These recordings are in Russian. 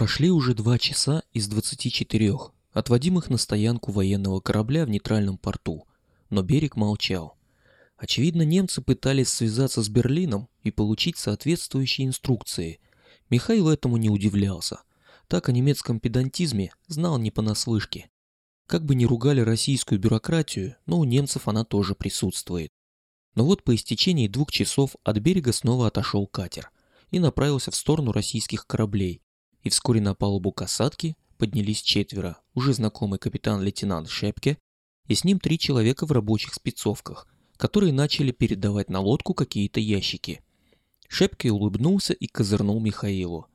Прошли уже два часа из 24, отводимых на стоянку военного корабля в нейтральном порту, но берег молчал. Очевидно, немцы пытались связаться с Берлином и получить соответствующие инструкции. Михаил этому не удивлялся. Так о немецком педантизме знал не понаслышке. Как бы ни ругали российскую бюрократию, но у немцев она тоже присутствует. Но вот по истечении двух часов от берега снова отошел катер и направился в сторону российских кораблей. И вскоре на палубу касатки поднялись четверо, уже знакомый капитан-лейтенант Шепке и с ним три человека в рабочих спецовках, которые начали передавать на лодку какие-то ящики. Шепке улыбнулся и козырнул Михаилу.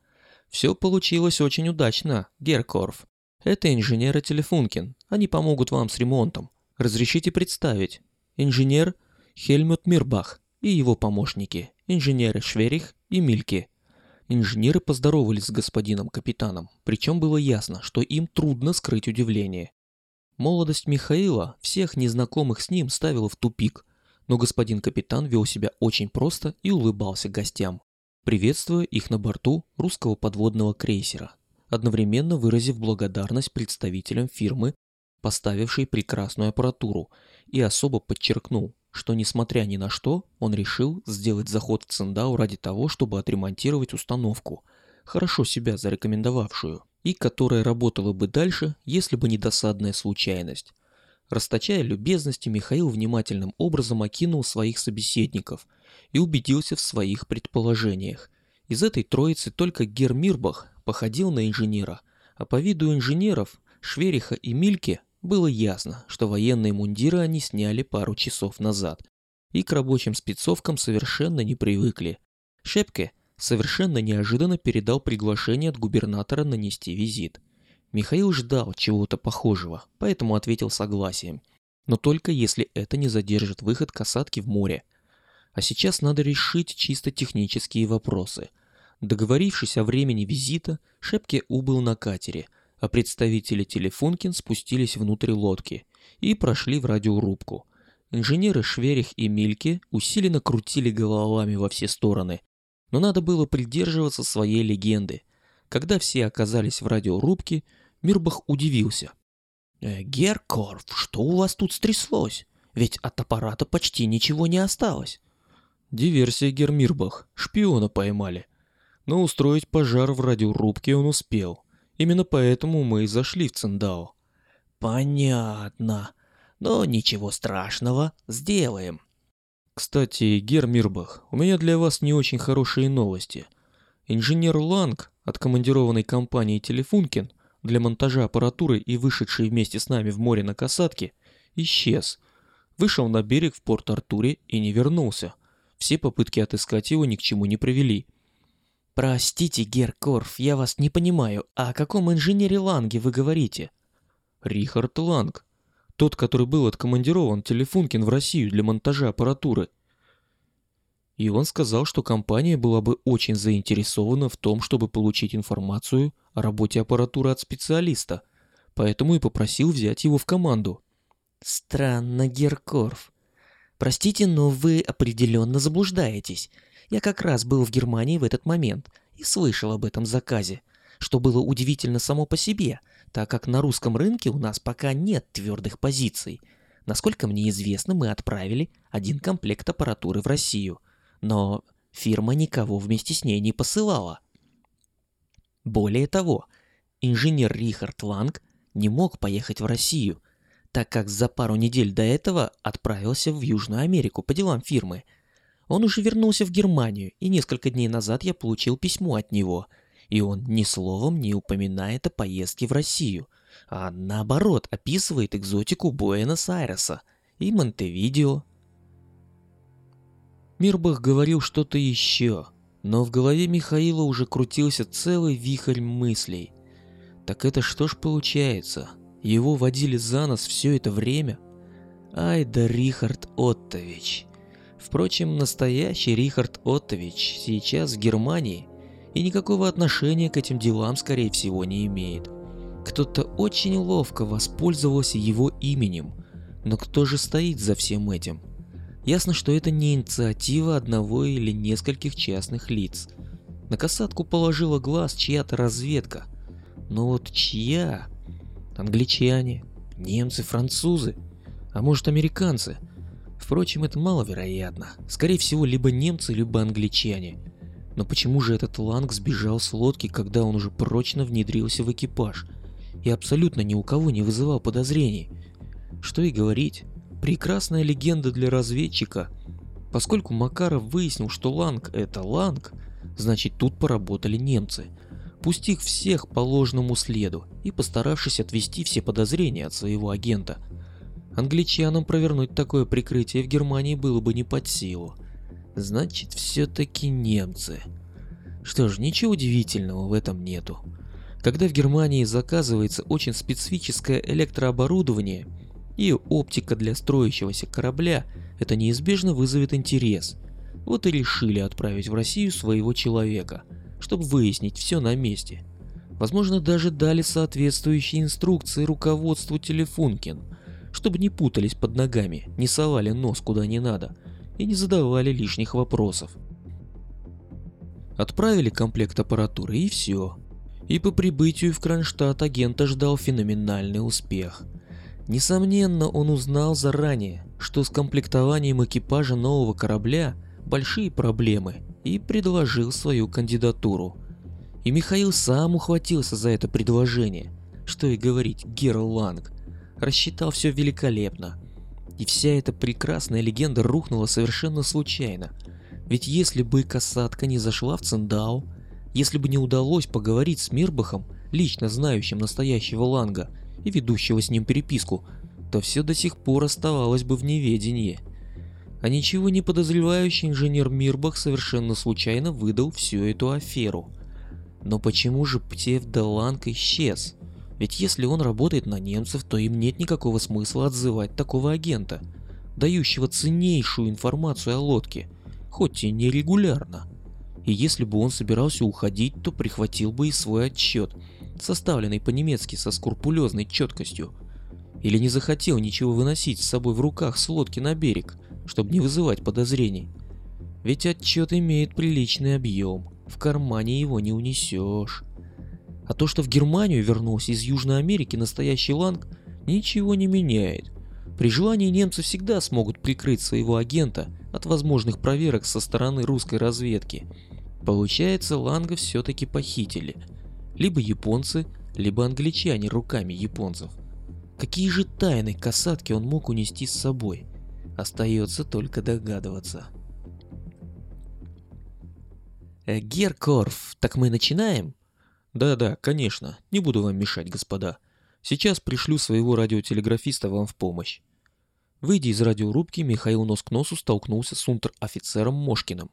«Все получилось очень удачно, Геркорф. Это инженеры Телефункин. Они помогут вам с ремонтом. Разрешите представить. Инженер Хельмут Мирбах и его помощники, инженеры Шверих и Мильке. Инженеры поздоровались с господином капитаном, причем было ясно, что им трудно скрыть удивление. Молодость Михаила всех незнакомых с ним ставила в тупик, но господин капитан вел себя очень просто и улыбался гостям, приветствуя их на борту русского подводного крейсера, одновременно выразив благодарность представителям фирмы, поставившей прекрасную аппаратуру, и особо подчеркнул, что несмотря ни на что, он решил сделать заход в Циндау ради того, чтобы отремонтировать установку, хорошо себя зарекомендовавшую, и которая работала бы дальше, если бы не досадная случайность. Расточая любезности, Михаил внимательным образом окинул своих собеседников и убедился в своих предположениях. Из этой троицы только Гер Мирбах походил на инженера, а по виду инженеров Швериха и Мильке было ясно, что военные мундиры они сняли пару часов назад и к рабочим спецовкам совершенно не привыкли. Шепке совершенно неожиданно передал приглашение от губернатора нанести визит. Михаил ждал чего-то похожего, поэтому ответил согласием. Но только если это не задержит выход касатки в море. А сейчас надо решить чисто технические вопросы. Договорившись о времени визита, Шепке убыл на катере, а представители Телефункин спустились внутрь лодки и прошли в радиорубку. Инженеры Шверих и Мильке усиленно крутили головами во все стороны, но надо было придерживаться своей легенды. Когда все оказались в радиорубке, Мирбах удивился. «Э, «Геркорф, что у вас тут стряслось? Ведь от аппарата почти ничего не осталось». «Диверсия, Гермирбах, шпиона поймали. Но устроить пожар в радиорубке он успел. Именно поэтому мы и зашли в Циндао». «Понятно. Но ничего страшного, сделаем. Кстати, Гер Мирбах, у меня для вас не очень хорошие новости. Инженер Ланг, откомандированной компанией Телефункин для монтажа аппаратуры и вышедший вместе с нами в море на касатке, исчез. Вышел на берег в Порт-Артуре и не вернулся. Все попытки отыскать его ни к чему не привели. Простите, Гер Корф, я вас не понимаю. О каком инженере Ланге вы говорите? Рихард Ланг. Тот, который был откомандирован Телефункин в Россию для монтажа аппаратуры. И он сказал, что компания была бы очень заинтересована в том, чтобы получить информацию о работе аппаратуры от специалиста, поэтому и попросил взять его в команду. Странно, Геркорф. Простите, но вы определенно заблуждаетесь. Я как раз был в Германии в этот момент и слышал об этом заказе, что было удивительно само по себе – так как на русском рынке у нас пока нет твердых позиций. Насколько мне известно, мы отправили один комплект аппаратуры в Россию, но фирма никого вместе с ней не посылала. Более того, инженер Рихард Ланг не мог поехать в Россию, так как за пару недель до этого отправился в Южную Америку по делам фирмы. Он уже вернулся в Германию, и несколько дней назад я получил письмо от него – и он ни словом не упоминает о поездке в Россию, а наоборот описывает экзотику Буэнос-Айреса и Монтевидео. Мирбах говорил что-то еще, но в голове Михаила уже крутился целый вихрь мыслей. Так это что ж получается? Его водили за нос все это время? Ай да Рихард Оттович. Впрочем, настоящий Рихард Оттович сейчас в Германии – и никакого отношения к этим делам, скорее всего, не имеет. Кто-то очень ловко воспользовался его именем, но кто же стоит за всем этим? Ясно, что это не инициатива одного или нескольких частных лиц. На касатку положила глаз чья-то разведка, Но вот чья? Англичане, немцы, французы, а может американцы? Впрочем, это маловероятно. Скорее всего, либо немцы, либо англичане. Но почему же этот Ланг сбежал с лодки, когда он уже прочно внедрился в экипаж и абсолютно ни у кого не вызывал подозрений? Что и говорить, прекрасная легенда для разведчика. Поскольку Макаров выяснил, что Ланг это Ланг, значит тут поработали немцы, пустив всех по ложному следу и постаравшись отвести все подозрения от своего агента. Англичанам провернуть такое прикрытие в Германии было бы не под силу. Значит, все-таки немцы. Что ж, ничего удивительного в этом нету. Когда в Германии заказывается очень специфическое электрооборудование и оптика для строящегося корабля, это неизбежно вызовет интерес. Вот и решили отправить в Россию своего человека, чтобы выяснить все на месте. Возможно, даже дали соответствующие инструкции руководству Телефункин, чтобы не путались под ногами, не совали нос куда не надо – и не задавали лишних вопросов. Отправили комплект аппаратуры и все. И по прибытию в Кронштадт агента ждал феноменальный успех. Несомненно, он узнал заранее, что с комплектованием экипажа нового корабля большие проблемы и предложил свою кандидатуру. И Михаил сам ухватился за это предложение. Что и говорить, Герл Ланг рассчитал все великолепно. И вся эта прекрасная легенда рухнула совершенно случайно. Ведь если бы касатка не зашла в Циндау, если бы не удалось поговорить с Мирбахом, лично знающим настоящего Ланга и ведущего с ним переписку, то все до сих пор оставалось бы в неведении. А ничего не подозревающий инженер Мирбах совершенно случайно выдал всю эту аферу. Но почему же псевдоланг исчез? Ведь если он работает на немцев, то им нет никакого смысла отзывать такого агента, дающего ценнейшую информацию о лодке, хоть и нерегулярно. И если бы он собирался уходить, то прихватил бы и свой отчет, составленный по-немецки со скрупулезной четкостью. Или не захотел ничего выносить с собой в руках с лодки на берег, чтобы не вызывать подозрений. Ведь отчет имеет приличный объем, в кармане его не унесешь. А то, что в Германию вернулся из Южной Америки настоящий Ланг, ничего не меняет. При желании немцы всегда смогут прикрыть своего агента от возможных проверок со стороны русской разведки. Получается, Ланга все-таки похитили. Либо японцы, либо англичане руками японцев. Какие же тайны касатки он мог унести с собой? Остается только догадываться. Э, Геркорф, так мы начинаем? Да-да, конечно, не буду вам мешать, господа. Сейчас пришлю своего радиотелеграфиста вам в помощь. Выйдя из радиорубки, Михаил нос к носу столкнулся с унтер-офицером Мошкиным,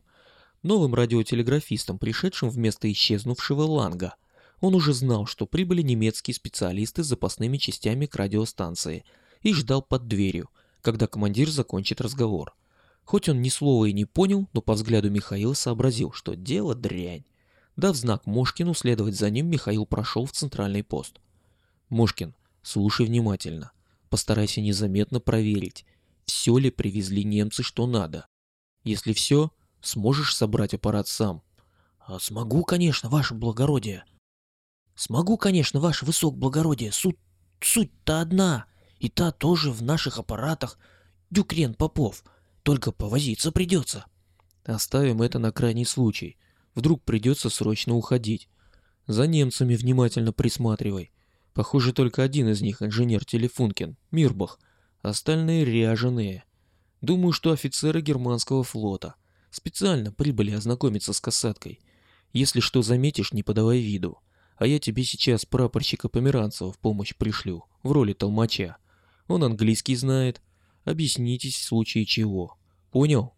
новым радиотелеграфистом, пришедшим вместо исчезнувшего Ланга. Он уже знал, что прибыли немецкие специалисты с запасными частями к радиостанции и ждал под дверью, когда командир закончит разговор. Хоть он ни слова и не понял, но по взгляду Михаила сообразил, что дело дрянь. Дав знак Мошкину следовать за ним, Михаил прошел в центральный пост. «Мошкин, слушай внимательно. Постарайся незаметно проверить, все ли привезли немцы, что надо. Если все, сможешь собрать аппарат сам». А «Смогу, конечно, ваше благородие». «Смогу, конечно, ваше высокоблагородие. Суть, суть-то одна. И та тоже в наших аппаратах. Дюкрен Попов. Только повозиться придется». «Оставим это на крайний случай. Вдруг придется срочно уходить. За немцами внимательно присматривай. Похоже, только один из них инженер Телефункин, Мирбах. Остальные ряженые. Думаю, что офицеры германского флота. Специально прибыли ознакомиться с касаткой. Если что заметишь, не подавай виду. А я тебе сейчас прапорщика Померанцева в помощь пришлю, в роли толмача. Он английский знает. Объяснитесь в случае чего. Понял?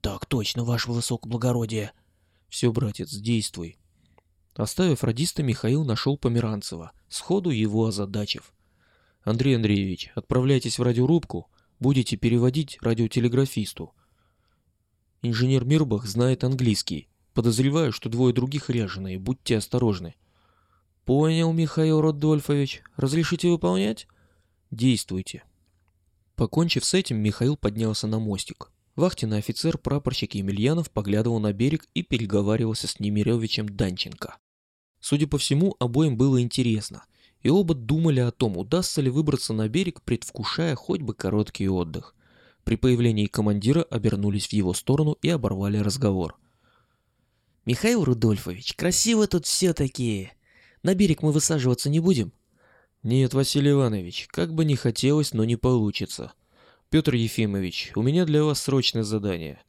Так точно, ваше высокоблагородие. Все, братец, действуй. Оставив радиста, Михаил нашел Померанцева, сходу его озадачив. Андрей Андреевич, отправляйтесь в радиорубку, будете переводить радиотелеграфисту. Инженер Мирбах знает английский. Подозреваю, что двое других ряженые, будьте осторожны. Понял, Михаил Родольфович. Разрешите выполнять? Действуйте. Покончив с этим, Михаил поднялся на мостик. Вахтенный офицер прапорщик Емельянов поглядывал на берег и переговаривался с Немировичем Данченко. Судя по всему, обоим было интересно, и оба думали о том, удастся ли выбраться на берег, предвкушая хоть бы короткий отдых. При появлении командира обернулись в его сторону и оборвали разговор. «Михаил Рудольфович, красиво тут все-таки. На берег мы высаживаться не будем?» «Нет, Василий Иванович, как бы не хотелось, но не получится. Петр Ефимович, у меня для вас срочное задание.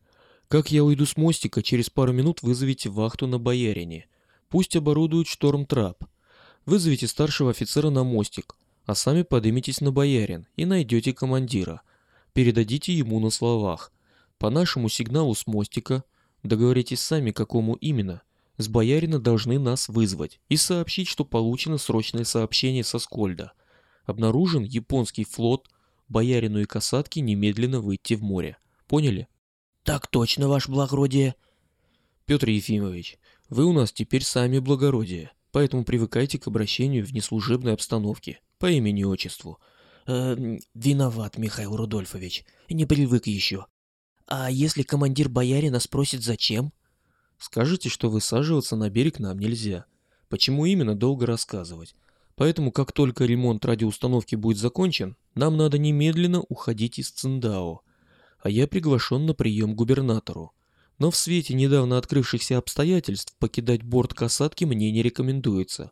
Как я уйду с мостика, через пару минут вызовите вахту на Боярине. Пусть оборудуют шторм-трап. Вызовите старшего офицера на мостик, а сами поднимитесь на Боярин и найдете командира. Передадите ему на словах. По нашему сигналу с мостика, договоритесь сами, какому именно, с Боярина должны нас вызвать и сообщить, что получено срочное сообщение со Скольда. Обнаружен японский флот, Боярину и Касатке немедленно выйти в море. Поняли? Так точно, ваше благородие. Петр Ефимович, вы у нас теперь сами благородие, поэтому привыкайте к обращению в неслужебной обстановке, по имени и отчеству. Э, виноват, Михаил Рудольфович, не привык еще. А если командир боярина спросит зачем? Скажите, что высаживаться на берег нам нельзя. Почему именно, долго рассказывать. Поэтому, как только ремонт радиоустановки будет закончен, нам надо немедленно уходить из Циндао. А я приглашен на прием к губернатору. Но в свете недавно открывшихся обстоятельств покидать борт касатки мне не рекомендуется.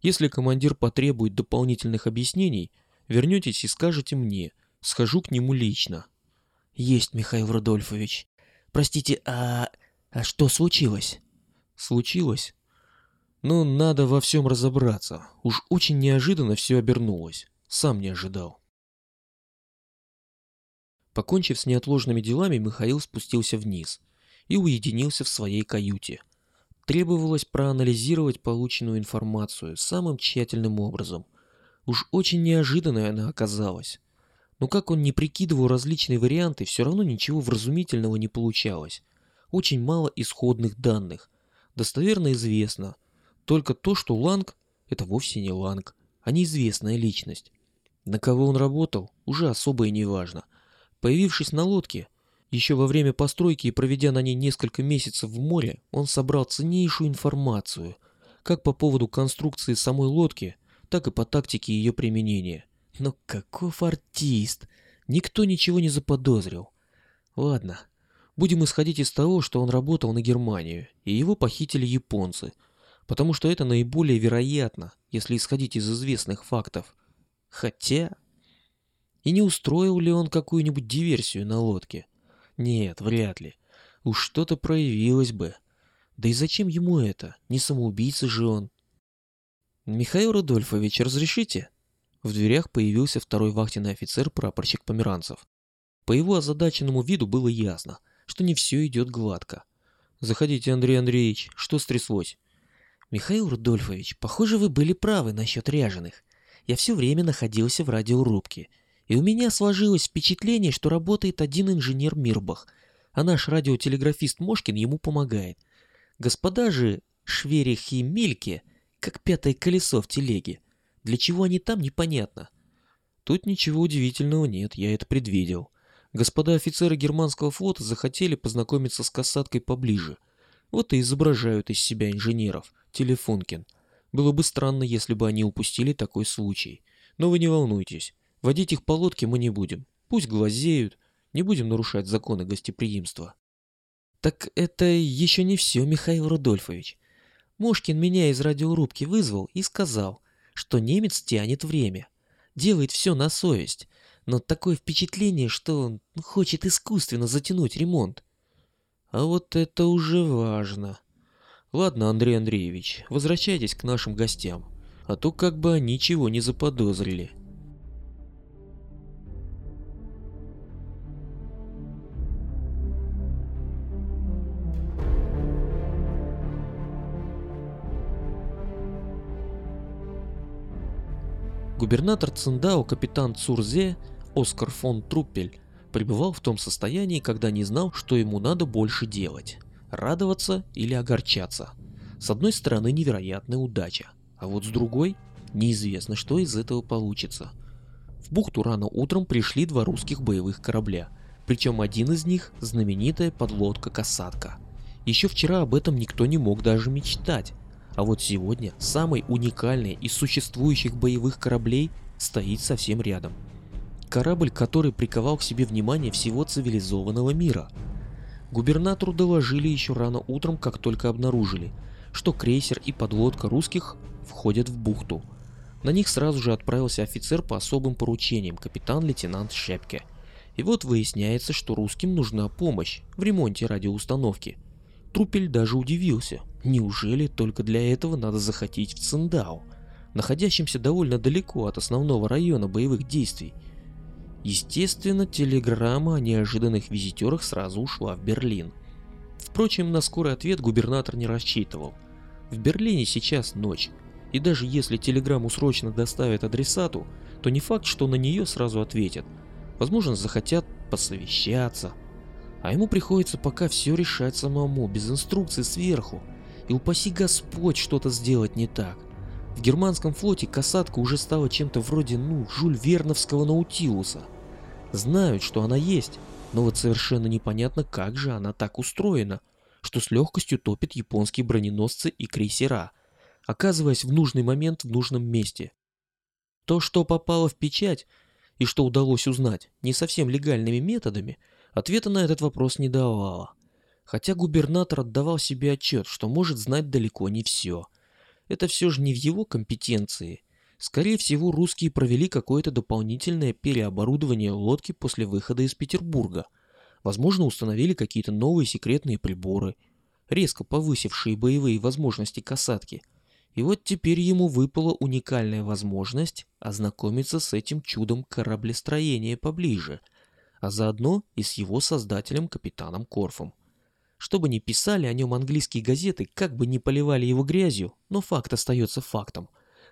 Если командир потребует дополнительных объяснений, вернетесь и скажете мне. Схожу к нему лично. Есть, Михаил Рудольфович. Простите, а, а что случилось? Случилось? Ну, надо во всем разобраться. Уж очень неожиданно все обернулось. Сам не ожидал. Покончив с неотложными делами, Михаил спустился вниз – и уединился в своей каюте. Требовалось проанализировать полученную информацию самым тщательным образом. Уж очень неожиданной она оказалась. Но как он не прикидывал различные варианты, все равно ничего вразумительного не получалось. Очень мало исходных данных. Достоверно известно только то, что Ланг – это вовсе не Ланг, а неизвестная личность. На кого он работал, уже особо и не важно. Появившись на лодке, еще во время постройки и проведя на ней несколько месяцев в море, он собрал ценнейшую информацию, как по поводу конструкции самой лодки, так и по тактике ее применения. Но каков артист! Никто ничего не заподозрил. Ладно, будем исходить из того, что он работал на Германию, и его похитили японцы, потому что это наиболее вероятно, если исходить из известных фактов. Хотя... И не устроил ли он какую-нибудь диверсию на лодке? Нет, вряд ли. Уж что-то проявилось бы. Да и зачем ему это? Не самоубийца же он. Михаил Рудольфович, разрешите? В дверях появился второй вахтенный офицер, прапорщик Померанцев. По его озадаченному виду было ясно, что не все идет гладко. Заходите, Андрей Андреевич, что стряслось? Михаил Рудольфович, похоже, вы были правы насчет ряженых. Я все время находился в радиорубке и у меня сложилось впечатление, что работает один инженер Мирбах, а наш радиотелеграфист Мошкин ему помогает. Господа же Шверих и Мильке, как пятое колесо в телеге. Для чего они там, непонятно. Тут ничего удивительного нет, я это предвидел. Господа офицеры германского флота захотели познакомиться с касаткой поближе. Вот и изображают из себя инженеров, Телефонкин. Было бы странно, если бы они упустили такой случай. Но вы не волнуйтесь. Водить их по лодке мы не будем. Пусть глазеют, не будем нарушать законы гостеприимства. Так это еще не все, Михаил Рудольфович. Мошкин меня из радиорубки вызвал и сказал, что немец тянет время, делает все на совесть, но такое впечатление, что он хочет искусственно затянуть ремонт. А вот это уже важно. Ладно, Андрей Андреевич, возвращайтесь к нашим гостям, а то как бы они ничего не заподозрили. Губернатор Циндао капитан Цурзе Оскар фон Труппель пребывал в том состоянии, когда не знал, что ему надо больше делать – радоваться или огорчаться. С одной стороны невероятная удача, а вот с другой – неизвестно, что из этого получится. В бухту рано утром пришли два русских боевых корабля, причем один из них – знаменитая подлодка «Касатка». Еще вчера об этом никто не мог даже мечтать, А вот сегодня самый уникальный из существующих боевых кораблей стоит совсем рядом. Корабль, который приковал к себе внимание всего цивилизованного мира. Губернатору доложили еще рано утром, как только обнаружили, что крейсер и подлодка русских входят в бухту. На них сразу же отправился офицер по особым поручениям, капитан-лейтенант Шепке. И вот выясняется, что русским нужна помощь в ремонте радиоустановки. Трупель даже удивился. Неужели только для этого надо захотеть в Циндау, находящемся довольно далеко от основного района боевых действий? Естественно, телеграмма о неожиданных визитерах сразу ушла в Берлин. Впрочем, на скорый ответ губернатор не рассчитывал. В Берлине сейчас ночь, и даже если телеграмму срочно доставят адресату, то не факт, что на нее сразу ответят. Возможно, захотят посовещаться. А ему приходится пока все решать самому, без инструкции сверху. И упаси Господь что-то сделать не так. В германском флоте касатка уже стала чем-то вроде, ну, Жюль Верновского Наутилуса. Знают, что она есть, но вот совершенно непонятно, как же она так устроена, что с легкостью топит японские броненосцы и крейсера – оказываясь в нужный момент в нужном месте. То, что попало в печать и что удалось узнать не совсем легальными методами, ответа на этот вопрос не давало. Хотя губернатор отдавал себе отчет, что может знать далеко не все. Это все же не в его компетенции. Скорее всего, русские провели какое-то дополнительное переоборудование лодки после выхода из Петербурга. Возможно, установили какие-то новые секретные приборы, резко повысившие боевые возможности касатки – и вот теперь ему выпала уникальная возможность ознакомиться с этим чудом кораблестроения поближе, а заодно и с его создателем капитаном Корфом. Чтобы не писали о нем английские газеты, как бы не поливали его грязью, но факт остается фактом.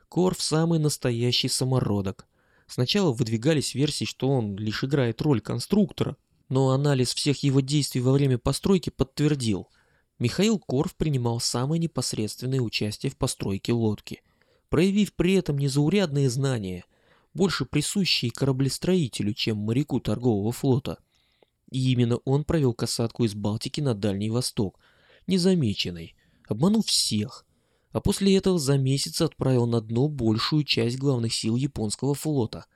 Корф самый настоящий самородок. Сначала выдвигались версии, что он лишь играет роль конструктора, но анализ всех его действий во время постройки подтвердил – Михаил Корф принимал самое непосредственное участие в постройке лодки, проявив при этом незаурядные знания, больше присущие кораблестроителю, чем моряку торгового флота. И именно он провел касатку из Балтики на Дальний Восток, незамеченной, обманув всех, а после этого за месяц отправил на дно большую часть главных сил японского флота.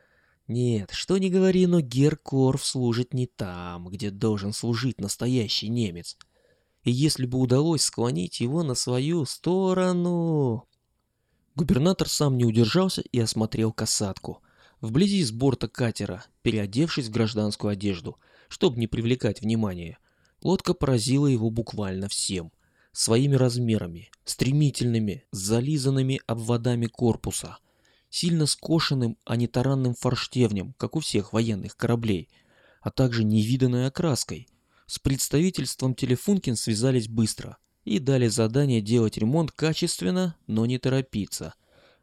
Нет, что ни говори, но Гер Корф служит не там, где должен служить настоящий немец – и если бы удалось склонить его на свою сторону... Губернатор сам не удержался и осмотрел касатку. Вблизи с борта катера, переодевшись в гражданскую одежду, чтобы не привлекать внимания, лодка поразила его буквально всем. Своими размерами, стремительными, зализанными обводами корпуса, сильно скошенным, а не таранным форштевнем, как у всех военных кораблей, а также невиданной окраской, с представительством Телефункин связались быстро и дали задание делать ремонт качественно, но не торопиться.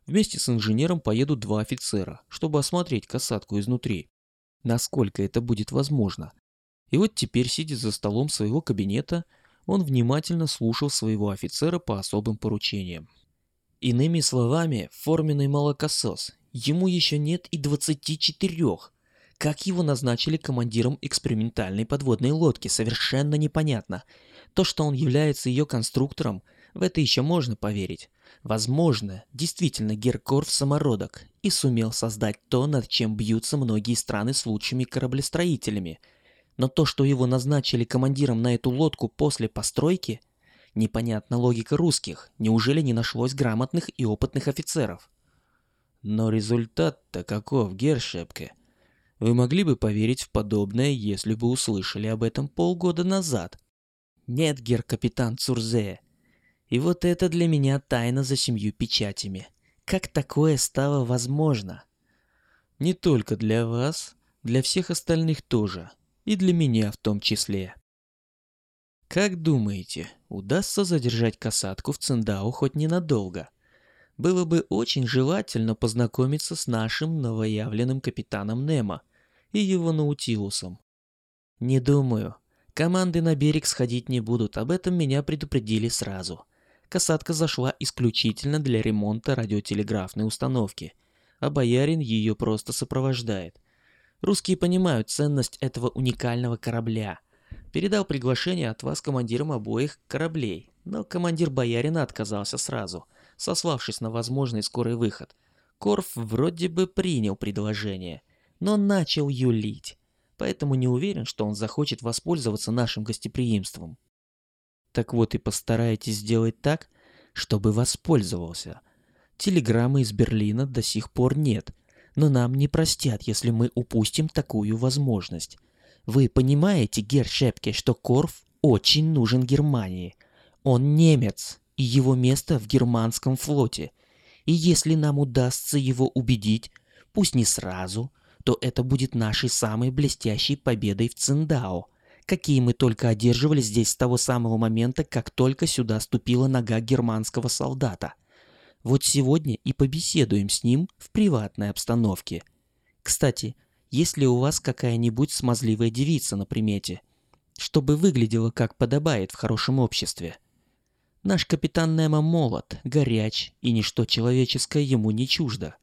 Вместе с инженером поедут два офицера, чтобы осмотреть касатку изнутри. Насколько это будет возможно. И вот теперь, сидя за столом своего кабинета, он внимательно слушал своего офицера по особым поручениям. Иными словами, форменный молокосос. Ему еще нет и 24, как его назначили командиром экспериментальной подводной лодки, совершенно непонятно. То, что он является ее конструктором, в это еще можно поверить. Возможно, действительно Геркорф самородок и сумел создать то, над чем бьются многие страны с лучшими кораблестроителями. Но то, что его назначили командиром на эту лодку после постройки, непонятна логика русских. Неужели не нашлось грамотных и опытных офицеров? Но результат-то каков, Гершепке? Вы могли бы поверить в подобное, если бы услышали об этом полгода назад. Нет, гер-капитан Цурзе. И вот это для меня тайна за семью печатями. Как такое стало возможно? Не только для вас, для всех остальных тоже. И для меня в том числе. Как думаете, удастся задержать касатку в Циндау хоть ненадолго? Было бы очень желательно познакомиться с нашим новоявленным капитаном Немо – и его Наутилусом. Не думаю. Команды на берег сходить не будут, об этом меня предупредили сразу. Касатка зашла исключительно для ремонта радиотелеграфной установки, а боярин ее просто сопровождает. Русские понимают ценность этого уникального корабля. Передал приглашение от вас командирам обоих кораблей. но командир боярина отказался сразу, сославшись на возможный скорый выход. Корф вроде бы принял предложение, но начал юлить, поэтому не уверен, что он захочет воспользоваться нашим гостеприимством. Так вот и постарайтесь сделать так, чтобы воспользовался. Телеграммы из Берлина до сих пор нет, но нам не простят, если мы упустим такую возможность. Вы понимаете, Гер Шепке, что Корф очень нужен Германии. Он немец, и его место в германском флоте. И если нам удастся его убедить, пусть не сразу, то это будет нашей самой блестящей победой в Циндао, какие мы только одерживали здесь с того самого момента, как только сюда ступила нога германского солдата. Вот сегодня и побеседуем с ним в приватной обстановке. Кстати, есть ли у вас какая-нибудь смазливая девица на примете, чтобы выглядела как подобает в хорошем обществе? Наш капитан Немо молод, горяч, и ничто человеческое ему не чуждо.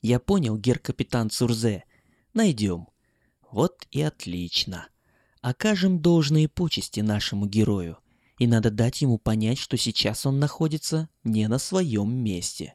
Я понял, гер-капитан Цурзе. Найдем. Вот и отлично. Окажем должные почести нашему герою, и надо дать ему понять, что сейчас он находится не на своем месте.